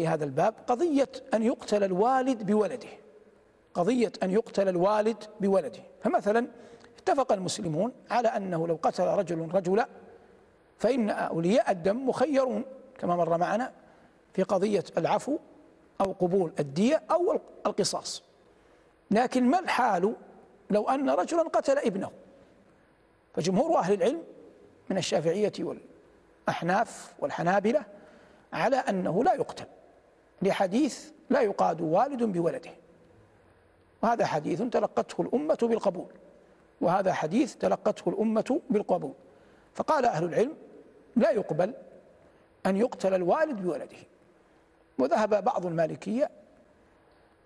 في هذا الباب قضية أن يقتل الوالد بولده. قضية أن يقتل الوالد بولده. فمثلا اتفق المسلمون على أنه لو قتل رجل رجلا فإن أولياء الدم مخيرون كما مر معنا في قضية العفو أو قبول الدية أو القصاص. لكن ما الحال لو أن رجلا قتل ابنه؟ فجمهور أهل العلم من الشافعية والأحناف والحنابلة على أنه لا يقتل. لحديث لا يقاد والد بولده. وهذا حديث تلقته الأمة بالقبول. وهذا حديث تلقته الأمة بالقبول. فقال أهل العلم لا يقبل أن يقتل الوالد بولده. وذهب بعض المالكية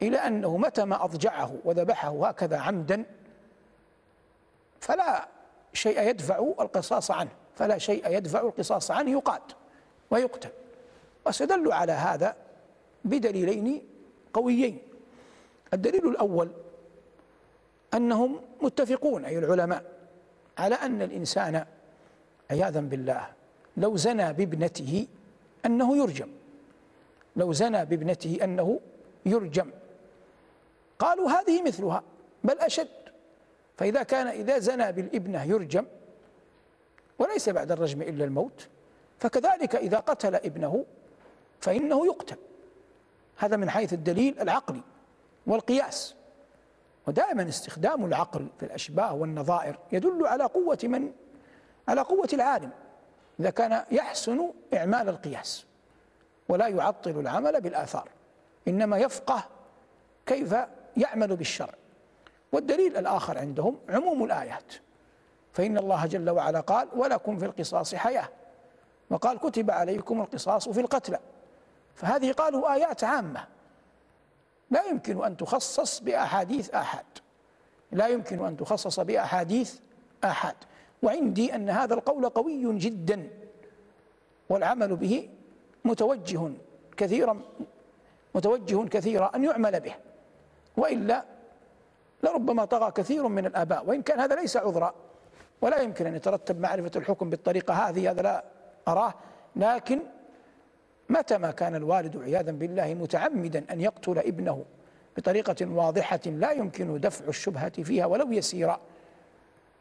إلى أنه متى ما أضجعه وذبحه هكذا عمدا فلا شيء يدفع القصاص عنه. فلا شيء يدفع القصاص عنه يقاد ويقتل. واستدلوا على هذا بدليلين قويين. الدليل الأول أنهم متفقون أي العلماء على أن الإنسان عياذا بالله لو زنى بابنته أنه يرجم. لو زنى بابنته أنه يرجم. قالوا هذه مثلها بل أشد. فإذا كان إذا زنى بالابنة يرجم وليس بعد الرجم إلا الموت فكذلك إذا قتل ابنه فإنه يقتل. هذا من حيث الدليل العقلي والقياس. ودائما استخدام العقل في الأشباه والنظائر يدل على قوة من؟ على قوة العالم. إذا كان يحسن إعمال القياس ولا يعطل العمل بالآثار إنما يفقه كيف يعمل بالشرع. والدليل الآخر عندهم عموم الآيات. فإن الله جل وعلا قال ولكم في القصاص حياة. وقال كتب عليكم القصاص في القتلى. فهذه قالوا آيات عامة. لا يمكن أن تخصص بأحاديث آحاد لا يمكن أن تخصص بأحاديث آحاد وعندي أن هذا القول قوي جدا والعمل به متوجه كثيرا متوجه كثيرا أن يعمل به. وإلا لربما طغى كثير من الآباء وإن كان هذا ليس عذرا. ولا يمكن أن يترتب معرفة الحكم بالطريقة هذه هذا لا أراه. لكن متى ما كان الوالد عياذا بالله متعمدا أن يقتل ابنه بطريقة واضحة لا يمكن دفع الشبهة فيها ولو يسيرا.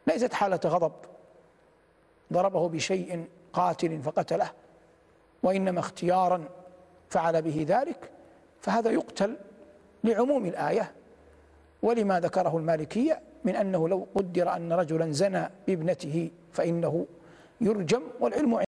ليست حالة غضب. ضربه بشيء قاتل فقتله. وإنما اختيارا فعل به ذلك. فهذا يقتل لعموم الآية. ولما ذكره المالكية من أنه لو قدر أن رجلا زنى بابنته فإنه يرجم والعلم